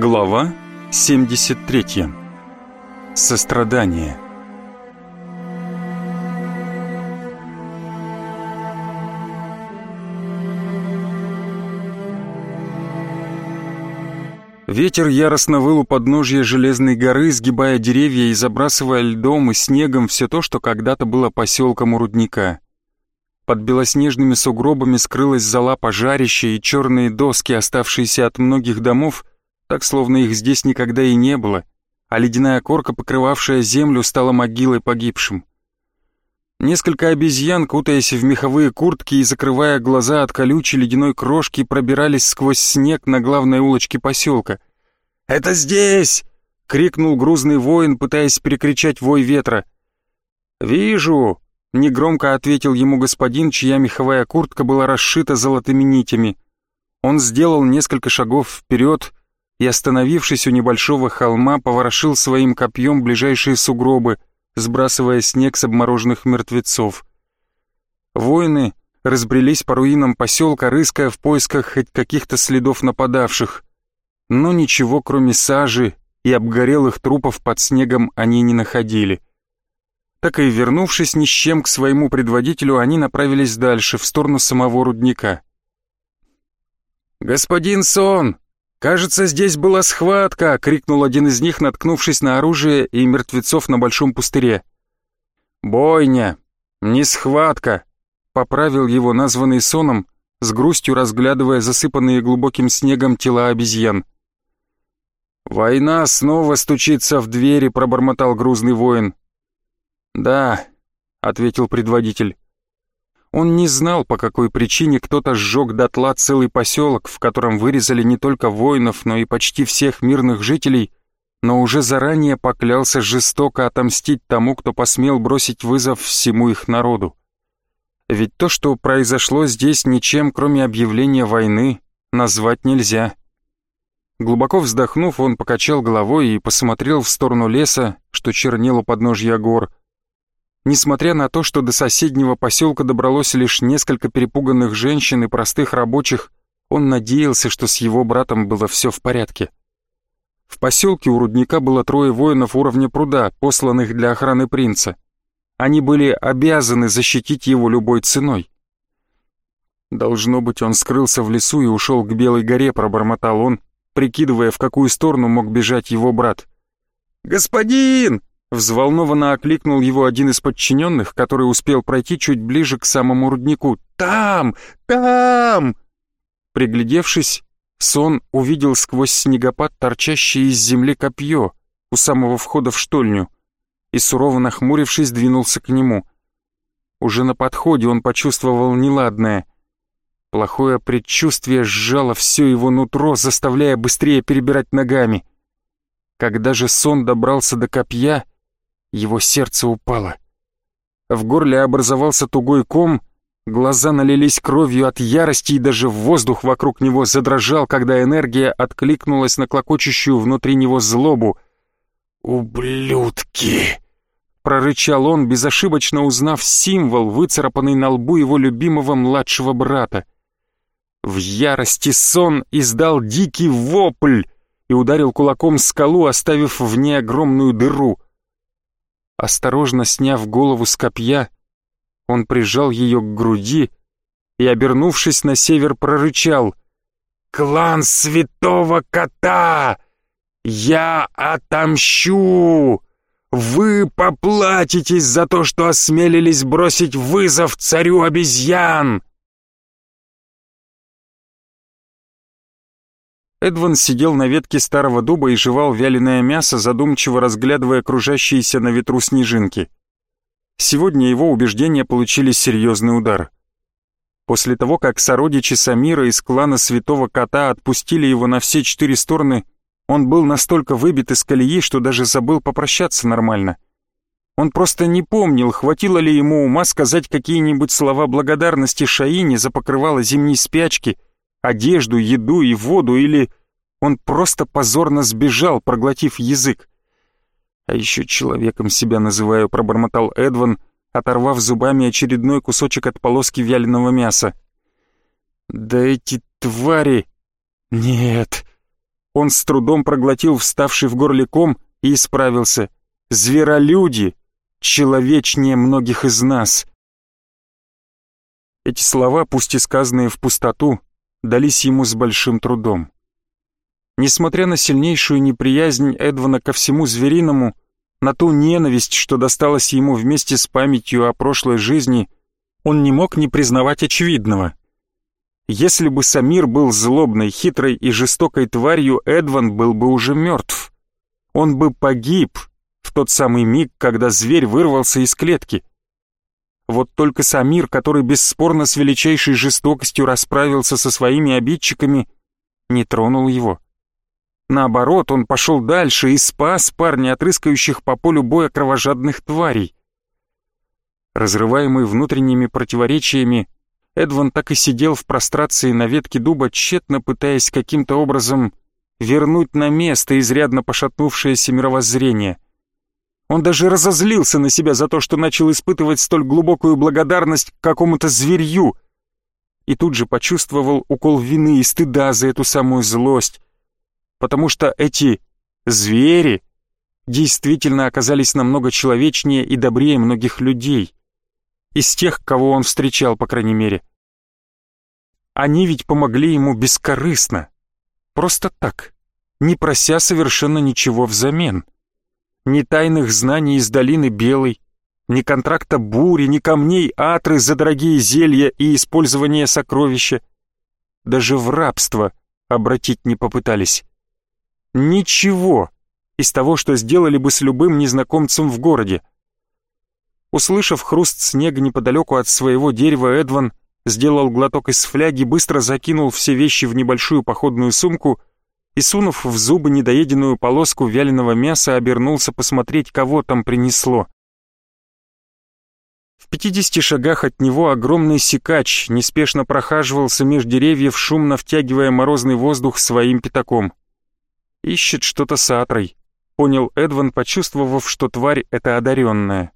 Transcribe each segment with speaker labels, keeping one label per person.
Speaker 1: Глава 73. Сострадание. Ветер яростно выл у подножья железной горы, сгибая деревья и забрасывая льдом и снегом все то, что когда-то было поселком у рудника. Под белоснежными сугробами скрылась зала пожарища и черные доски, оставшиеся от многих домов, так словно их здесь никогда и не было, а ледяная корка, покрывавшая землю, стала могилой погибшим. Несколько обезьян, кутаясь в меховые куртки и закрывая глаза от колючей ледяной крошки, пробирались сквозь снег на главной улочке поселка. «Это здесь!» — крикнул грузный воин, пытаясь перекричать вой ветра. «Вижу!» Негромко ответил ему господин, чья меховая куртка была расшита золотыми нитями. Он сделал несколько шагов вперед и, остановившись у небольшого холма, поворошил своим копьем ближайшие сугробы, сбрасывая снег с обмороженных мертвецов. Воины разбрелись по руинам поселка, рыская в поисках хоть каких-то следов нападавших. Но ничего, кроме сажи и обгорелых трупов под снегом, они не находили так и вернувшись ни с чем к своему предводителю, они направились дальше, в сторону самого рудника. «Господин Сон, кажется, здесь была схватка!» — крикнул один из них, наткнувшись на оружие и мертвецов на большом пустыре. «Бойня, не схватка!» — поправил его названный Соном, с грустью разглядывая засыпанные глубоким снегом тела обезьян. «Война снова стучится в двери», — пробормотал грузный воин. «Да», — ответил предводитель. Он не знал, по какой причине кто-то сжег дотла целый поселок, в котором вырезали не только воинов, но и почти всех мирных жителей, но уже заранее поклялся жестоко отомстить тому, кто посмел бросить вызов всему их народу. Ведь то, что произошло здесь, ничем, кроме объявления войны, назвать нельзя. Глубоко вздохнув, он покачал головой и посмотрел в сторону леса, что чернел у подножья гор, Несмотря на то, что до соседнего поселка добралось лишь несколько перепуганных женщин и простых рабочих, он надеялся, что с его братом было все в порядке. В поселке у рудника было трое воинов уровня пруда, посланных для охраны принца. Они были обязаны защитить его любой ценой. Должно быть, он скрылся в лесу и ушел к Белой горе, пробормотал он, прикидывая, в какую сторону мог бежать его брат. «Господин!» Взволнованно окликнул его один из подчиненных, который успел пройти чуть ближе к самому руднику. «Там! Там!» Приглядевшись, Сон увидел сквозь снегопад торчащее из земли копье у самого входа в штольню и, сурово нахмурившись, двинулся к нему. Уже на подходе он почувствовал неладное. Плохое предчувствие сжало все его нутро, заставляя быстрее перебирать ногами. Когда же сон добрался до копья, его сердце упало. В горле образовался тугой ком, глаза налились кровью от ярости, и даже воздух вокруг него задрожал, когда энергия откликнулась на клокочущую внутри него злобу. «Ублюдки!» — прорычал он, безошибочно узнав символ, выцарапанный на лбу его любимого младшего брата. В ярости сон издал дикий вопль и ударил кулаком скалу, оставив в ней огромную дыру — Осторожно сняв голову с копья, он прижал ее к груди и, обернувшись на север, прорычал «Клан Святого Кота! Я отомщу! Вы поплатитесь за то, что осмелились бросить вызов царю обезьян!» Эдван сидел на ветке старого дуба и жевал вяленое мясо, задумчиво разглядывая кружащиеся на ветру снежинки. Сегодня его убеждения получили серьезный удар. После того, как сородичи Самира из клана Святого Кота отпустили его на все четыре стороны, он был настолько выбит из колеи, что даже забыл попрощаться нормально. Он просто не помнил, хватило ли ему ума сказать какие-нибудь слова благодарности Шаине за покрывало зимней спячки — одежду, еду и воду, или он просто позорно сбежал, проглотив язык. А еще человеком себя называю, пробормотал Эдван, оторвав зубами очередной кусочек от полоски вяленого мяса. Да эти твари... Нет. Он с трудом проглотил вставший в горле ком и исправился. «Зверолюди! Человечнее многих из нас!» Эти слова, пусть и сказанные в пустоту, дались ему с большим трудом. Несмотря на сильнейшую неприязнь Эдвана ко всему звериному, на ту ненависть, что досталась ему вместе с памятью о прошлой жизни, он не мог не признавать очевидного. Если бы Самир был злобной, хитрой и жестокой тварью, Эдван был бы уже мертв. Он бы погиб в тот самый миг, когда зверь вырвался из клетки. Вот только Самир, который бесспорно с величайшей жестокостью расправился со своими обидчиками, не тронул его. Наоборот, он пошел дальше и спас парня от по полю боя кровожадных тварей. Разрываемый внутренними противоречиями, Эдван так и сидел в прострации на ветке дуба, тщетно пытаясь каким-то образом вернуть на место изрядно пошатнувшееся мировоззрение. Он даже разозлился на себя за то, что начал испытывать столь глубокую благодарность к какому-то зверью, и тут же почувствовал укол вины и стыда за эту самую злость, потому что эти звери действительно оказались намного человечнее и добрее многих людей. Из тех, кого он встречал, по крайней мере. Они ведь помогли ему бескорыстно. Просто так, не прося совершенно ничего взамен. Ни тайных знаний из долины Белой, ни контракта бури, ни камней атры за дорогие зелья и использование сокровища. Даже в рабство обратить не попытались. Ничего из того, что сделали бы с любым незнакомцем в городе. Услышав хруст снега неподалеку от своего дерева, Эдван сделал глоток из фляги, быстро закинул все вещи в небольшую походную сумку и, сунув в зубы недоеденную полоску вяленого мяса, обернулся посмотреть, кого там принесло. В пятидесяти шагах от него огромный сикач неспешно прохаживался меж деревьев, шумно втягивая морозный воздух своим пятаком. Ищет что-то с Атрой, понял Эдван, почувствовав, что тварь — это одаренная.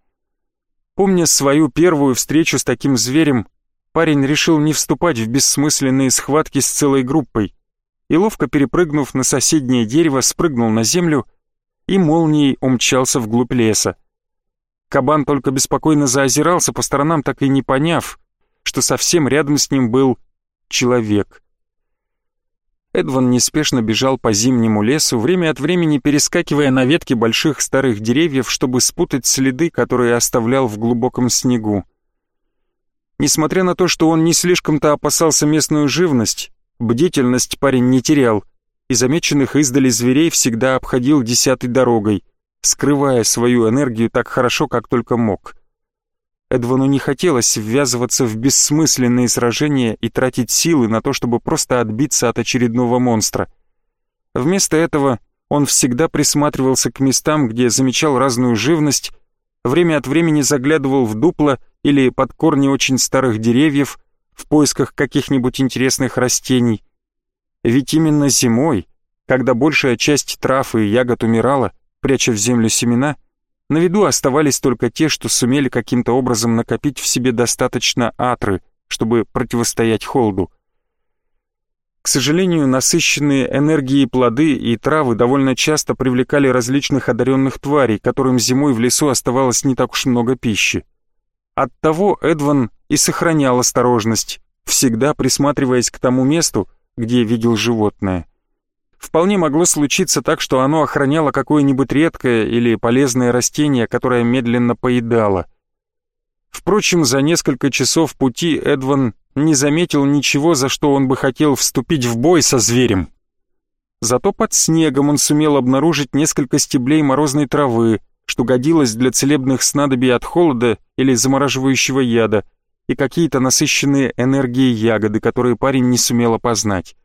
Speaker 1: Помня свою первую встречу с таким зверем, парень решил не вступать в бессмысленные схватки с целой группой и, ловко перепрыгнув на соседнее дерево, спрыгнул на землю и молнией умчался вглубь леса. Кабан только беспокойно заозирался по сторонам, так и не поняв, что совсем рядом с ним был человек. Эдван неспешно бежал по зимнему лесу, время от времени перескакивая на ветки больших старых деревьев, чтобы спутать следы, которые оставлял в глубоком снегу. Несмотря на то, что он не слишком-то опасался местную живность, бдительность парень не терял, и замеченных издали зверей всегда обходил десятой дорогой, скрывая свою энергию так хорошо, как только мог. Эдвану не хотелось ввязываться в бессмысленные сражения и тратить силы на то, чтобы просто отбиться от очередного монстра. Вместо этого он всегда присматривался к местам, где замечал разную живность, время от времени заглядывал в дупло или под корни очень старых деревьев в поисках каких-нибудь интересных растений. Ведь именно зимой, когда большая часть трав и ягод умирала, пряча в землю семена, на виду оставались только те, что сумели каким-то образом накопить в себе достаточно атры, чтобы противостоять холоду. К сожалению, насыщенные энергией плоды и травы довольно часто привлекали различных одаренных тварей, которым зимой в лесу оставалось не так уж много пищи. Оттого Эдван и сохранял осторожность, всегда присматриваясь к тому месту, где видел животное. Вполне могло случиться так, что оно охраняло какое-нибудь редкое или полезное растение, которое медленно поедало. Впрочем, за несколько часов пути Эдван не заметил ничего, за что он бы хотел вступить в бой со зверем. Зато под снегом он сумел обнаружить несколько стеблей морозной травы, что годилось для целебных снадобий от холода или замораживающего яда, и какие-то насыщенные энергией ягоды, которые парень не сумел опознать.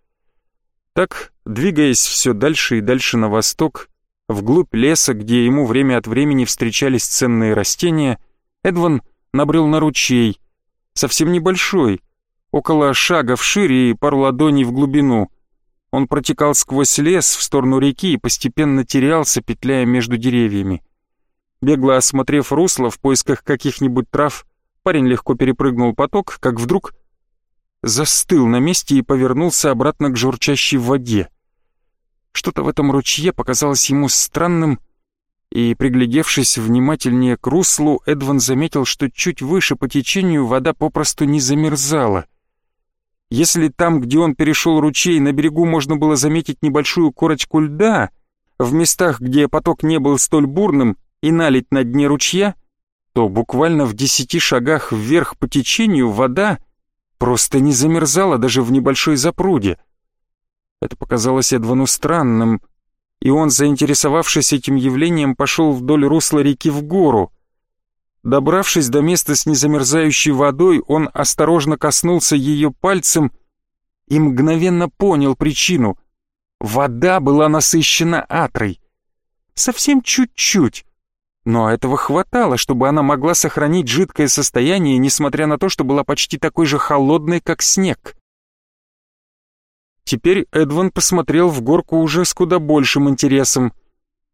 Speaker 1: Так, двигаясь все дальше и дальше на восток, вглубь леса, где ему время от времени встречались ценные растения, Эдван набрел на ручей, совсем небольшой, около шага в шире и пару ладоней в глубину. Он протекал сквозь лес в сторону реки и постепенно терялся, петляя между деревьями. Бегло осмотрев русло в поисках каких-нибудь трав, парень легко перепрыгнул поток, как вдруг застыл на месте и повернулся обратно к журчащей воде. Что-то в этом ручье показалось ему странным, и, приглядевшись внимательнее к руслу, Эдван заметил, что чуть выше по течению вода попросту не замерзала. Если там, где он перешел ручей, на берегу можно было заметить небольшую корочку льда, в местах, где поток не был столь бурным, и налить на дне ручья, то буквально в десяти шагах вверх по течению вода просто не замерзала даже в небольшой запруде. Это показалось Эдвану странным, и он, заинтересовавшись этим явлением, пошел вдоль русла реки в гору. Добравшись до места с незамерзающей водой, он осторожно коснулся ее пальцем и мгновенно понял причину. Вода была насыщена атрой. Совсем чуть-чуть. Но этого хватало, чтобы она могла сохранить жидкое состояние, несмотря на то, что была почти такой же холодной, как снег. Теперь Эдван посмотрел в горку уже с куда большим интересом.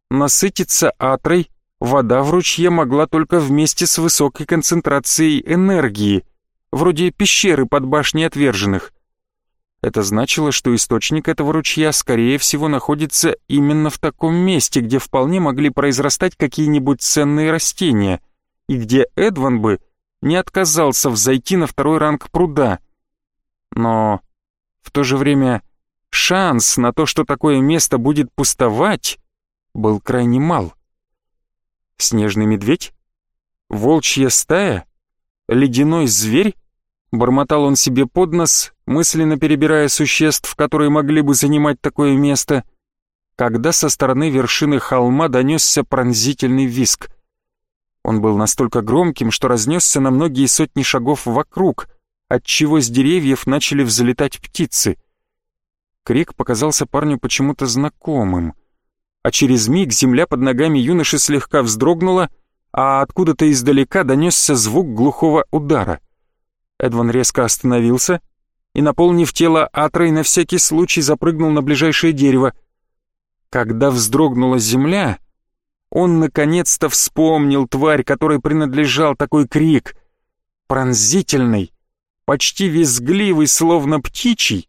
Speaker 1: Насытиться атрой вода в ручье могла только вместе с высокой концентрацией энергии, вроде пещеры под башней отверженных. Это значило, что источник этого ручья, скорее всего, находится именно в таком месте, где вполне могли произрастать какие-нибудь ценные растения, и где Эдван бы не отказался взойти на второй ранг пруда. Но в то же время шанс на то, что такое место будет пустовать, был крайне мал. Снежный медведь? Волчья стая? Ледяной зверь? Бормотал он себе под нос, мысленно перебирая существ, которые могли бы занимать такое место, когда со стороны вершины холма донесся пронзительный виск. Он был настолько громким, что разнесся на многие сотни шагов вокруг — отчего с деревьев начали взлетать птицы. Крик показался парню почему-то знакомым, а через миг земля под ногами юноши слегка вздрогнула, а откуда-то издалека донесся звук глухого удара. Эдван резко остановился и, наполнив тело Атрой, на всякий случай запрыгнул на ближайшее дерево. Когда вздрогнула земля, он наконец-то вспомнил тварь, которой принадлежал такой крик. Пронзительный, почти визгливый, словно птичий.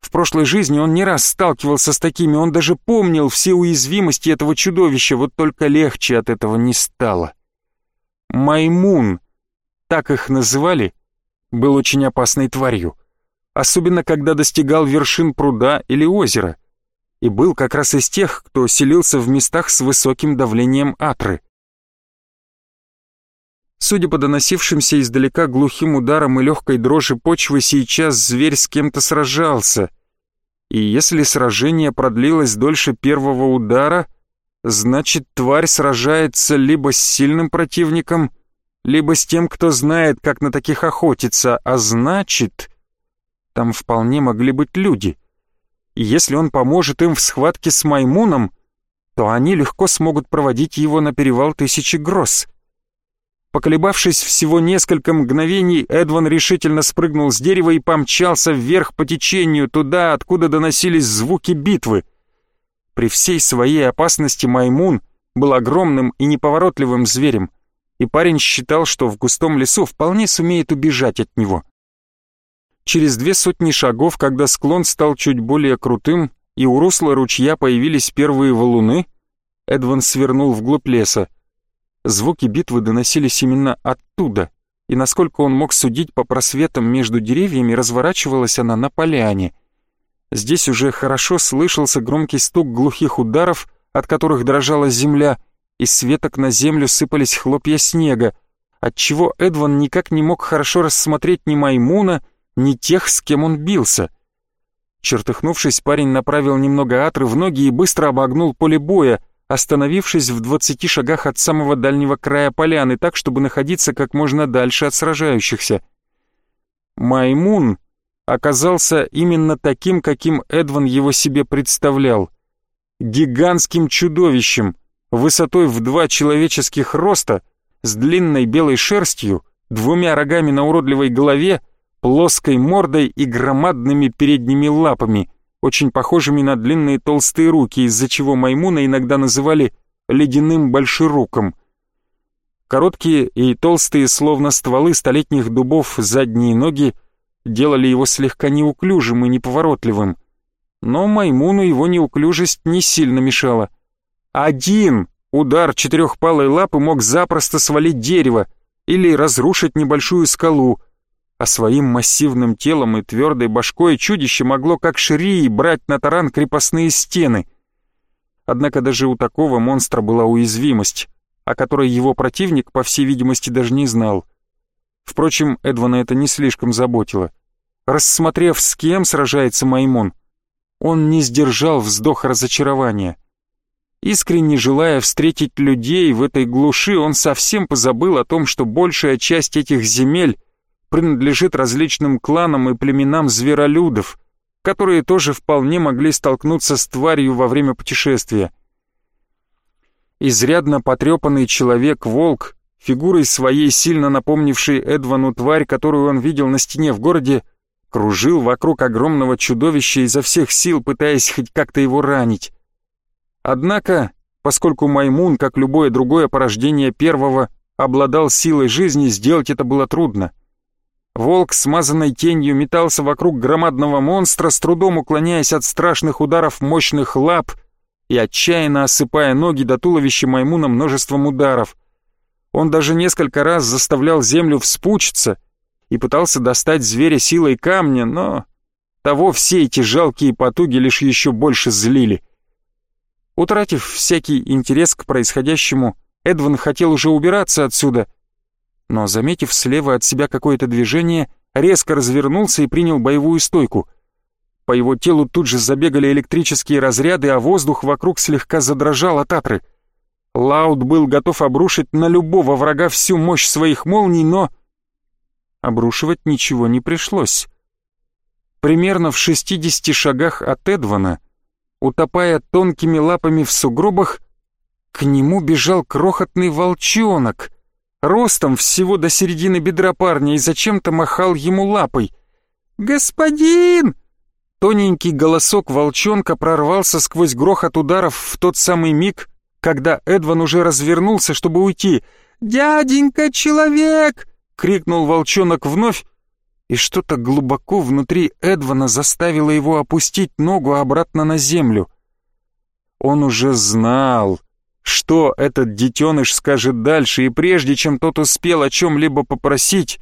Speaker 1: В прошлой жизни он не раз сталкивался с такими, он даже помнил все уязвимости этого чудовища, вот только легче от этого не стало. Маймун, так их называли, был очень опасной тварью, особенно когда достигал вершин пруда или озера, и был как раз из тех, кто селился в местах с высоким давлением атры. Судя по доносившимся издалека глухим ударам и легкой дрожи почвы, сейчас зверь с кем-то сражался. И если сражение продлилось дольше первого удара, значит тварь сражается либо с сильным противником, либо с тем, кто знает, как на таких охотиться, а значит, там вполне могли быть люди. И если он поможет им в схватке с Маймуном, то они легко смогут проводить его на перевал Тысячи Гроз. Поколебавшись всего несколько мгновений, Эдван решительно спрыгнул с дерева и помчался вверх по течению, туда, откуда доносились звуки битвы. При всей своей опасности Маймун был огромным и неповоротливым зверем, и парень считал, что в густом лесу вполне сумеет убежать от него. Через две сотни шагов, когда склон стал чуть более крутым, и у русла ручья появились первые валуны, Эдван свернул вглубь леса. Звуки битвы доносились именно оттуда, и насколько он мог судить по просветам между деревьями, разворачивалась она на поляне. Здесь уже хорошо слышался громкий стук глухих ударов, от которых дрожала земля, и с веток на землю сыпались хлопья снега, отчего Эдван никак не мог хорошо рассмотреть ни Маймуна, ни тех, с кем он бился. Чертыхнувшись, парень направил немного атры в ноги и быстро обогнул поле боя, остановившись в двадцати шагах от самого дальнего края поляны, так, чтобы находиться как можно дальше от сражающихся. Маймун оказался именно таким, каким Эдван его себе представлял. Гигантским чудовищем, высотой в два человеческих роста, с длинной белой шерстью, двумя рогами на уродливой голове, плоской мордой и громадными передними лапами — очень похожими на длинные толстые руки, из-за чего Маймуна иногда называли «ледяным большеруком». Короткие и толстые, словно стволы столетних дубов, задние ноги делали его слегка неуклюжим и неповоротливым. Но Маймуну его неуклюжесть не сильно мешала. Один удар четырехпалой лапы мог запросто свалить дерево или разрушить небольшую скалу, а своим массивным телом и твердой башкой чудище могло как шрии брать на таран крепостные стены. Однако даже у такого монстра была уязвимость, о которой его противник, по всей видимости, даже не знал. Впрочем, Эдвана это не слишком заботило. Рассмотрев, с кем сражается Маймон, он не сдержал вздох разочарования. Искренне желая встретить людей в этой глуши, он совсем позабыл о том, что большая часть этих земель принадлежит различным кланам и племенам зверолюдов, которые тоже вполне могли столкнуться с тварью во время путешествия. Изрядно потрепанный человек-волк, фигурой своей сильно напомнивший Эдвану тварь, которую он видел на стене в городе, кружил вокруг огромного чудовища изо всех сил, пытаясь хоть как-то его ранить. Однако, поскольку Маймун, как любое другое порождение первого, обладал силой жизни, сделать это было трудно — Волк, смазанной тенью, метался вокруг громадного монстра, с трудом уклоняясь от страшных ударов мощных лап и отчаянно осыпая ноги до туловища маймуна множеством ударов. Он даже несколько раз заставлял землю вспучиться и пытался достать зверя силой камня, но того все эти жалкие потуги лишь еще больше злили. Утратив всякий интерес к происходящему, Эдван хотел уже убираться отсюда — но, заметив слева от себя какое-то движение, резко развернулся и принял боевую стойку. По его телу тут же забегали электрические разряды, а воздух вокруг слегка задрожал от атры. Лаут был готов обрушить на любого врага всю мощь своих молний, но... Обрушивать ничего не пришлось. Примерно в 60 шагах от Эдвана, утопая тонкими лапами в сугробах, к нему бежал крохотный волчонок — ростом всего до середины бедра парня и зачем-то махал ему лапой. «Господин!» Тоненький голосок волчонка прорвался сквозь грохот ударов в тот самый миг, когда Эдван уже развернулся, чтобы уйти. «Дяденька-человек!» — крикнул волчонок вновь, и что-то глубоко внутри Эдвана заставило его опустить ногу обратно на землю. Он уже знал, что этот детеныш скажет дальше, и прежде чем тот успел о чем-либо попросить,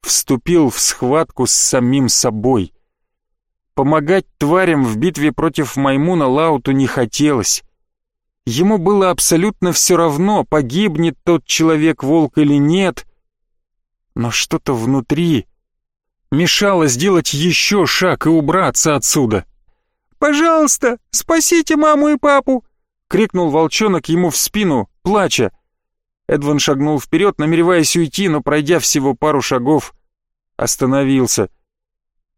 Speaker 1: вступил в схватку с самим собой. Помогать тварям в битве против Маймуна Лауту не хотелось. Ему было абсолютно все равно, погибнет тот человек-волк или нет, но что-то внутри мешало сделать еще шаг и убраться отсюда. «Пожалуйста, спасите маму и папу!» Крикнул волчонок ему в спину, плача. Эдван шагнул вперед, намереваясь уйти, но, пройдя всего пару шагов, остановился.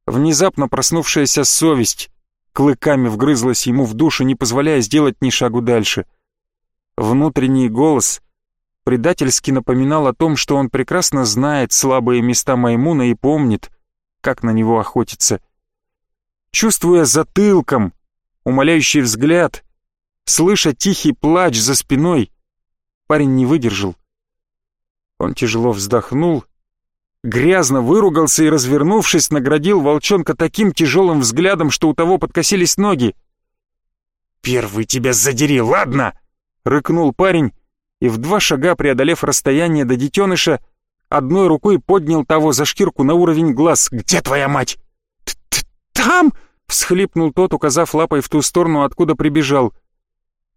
Speaker 1: Внезапно проснувшаяся совесть клыками вгрызлась ему в душу, не позволяя сделать ни шагу дальше. Внутренний голос предательски напоминал о том, что он прекрасно знает слабые места Маймуна и помнит, как на него охотиться. Чувствуя затылком умоляющий взгляд, Слыша тихий плач за спиной, парень не выдержал. Он тяжело вздохнул, грязно выругался и, развернувшись, наградил волчонка таким тяжелым взглядом, что у того подкосились ноги. «Первый тебя задери, ладно!» — рыкнул парень, и в два шага, преодолев расстояние до детеныша, одной рукой поднял того за шкирку на уровень глаз. «Где твоя мать?» Т -т «Там!» — всхлипнул тот, указав лапой в ту сторону, откуда прибежал.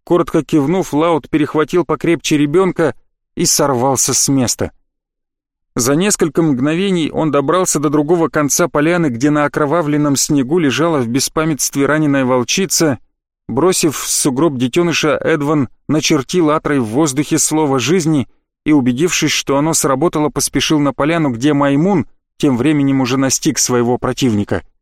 Speaker 1: Коротко кивнув, Лаут перехватил покрепче ребенка и сорвался с места. За несколько мгновений он добрался до другого конца поляны, где на окровавленном снегу лежала в беспамятстве раненая волчица. Бросив в сугроб детеныша, Эдван начертил атрой в воздухе слово «жизни» и, убедившись, что оно сработало, поспешил на поляну, где Маймун тем временем уже настиг своего противника —